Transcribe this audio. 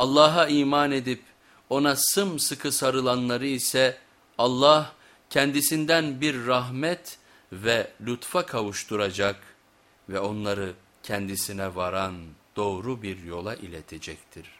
Allah'a iman edip ona sımsıkı sarılanları ise Allah kendisinden bir rahmet ve lütfa kavuşturacak ve onları kendisine varan doğru bir yola iletecektir.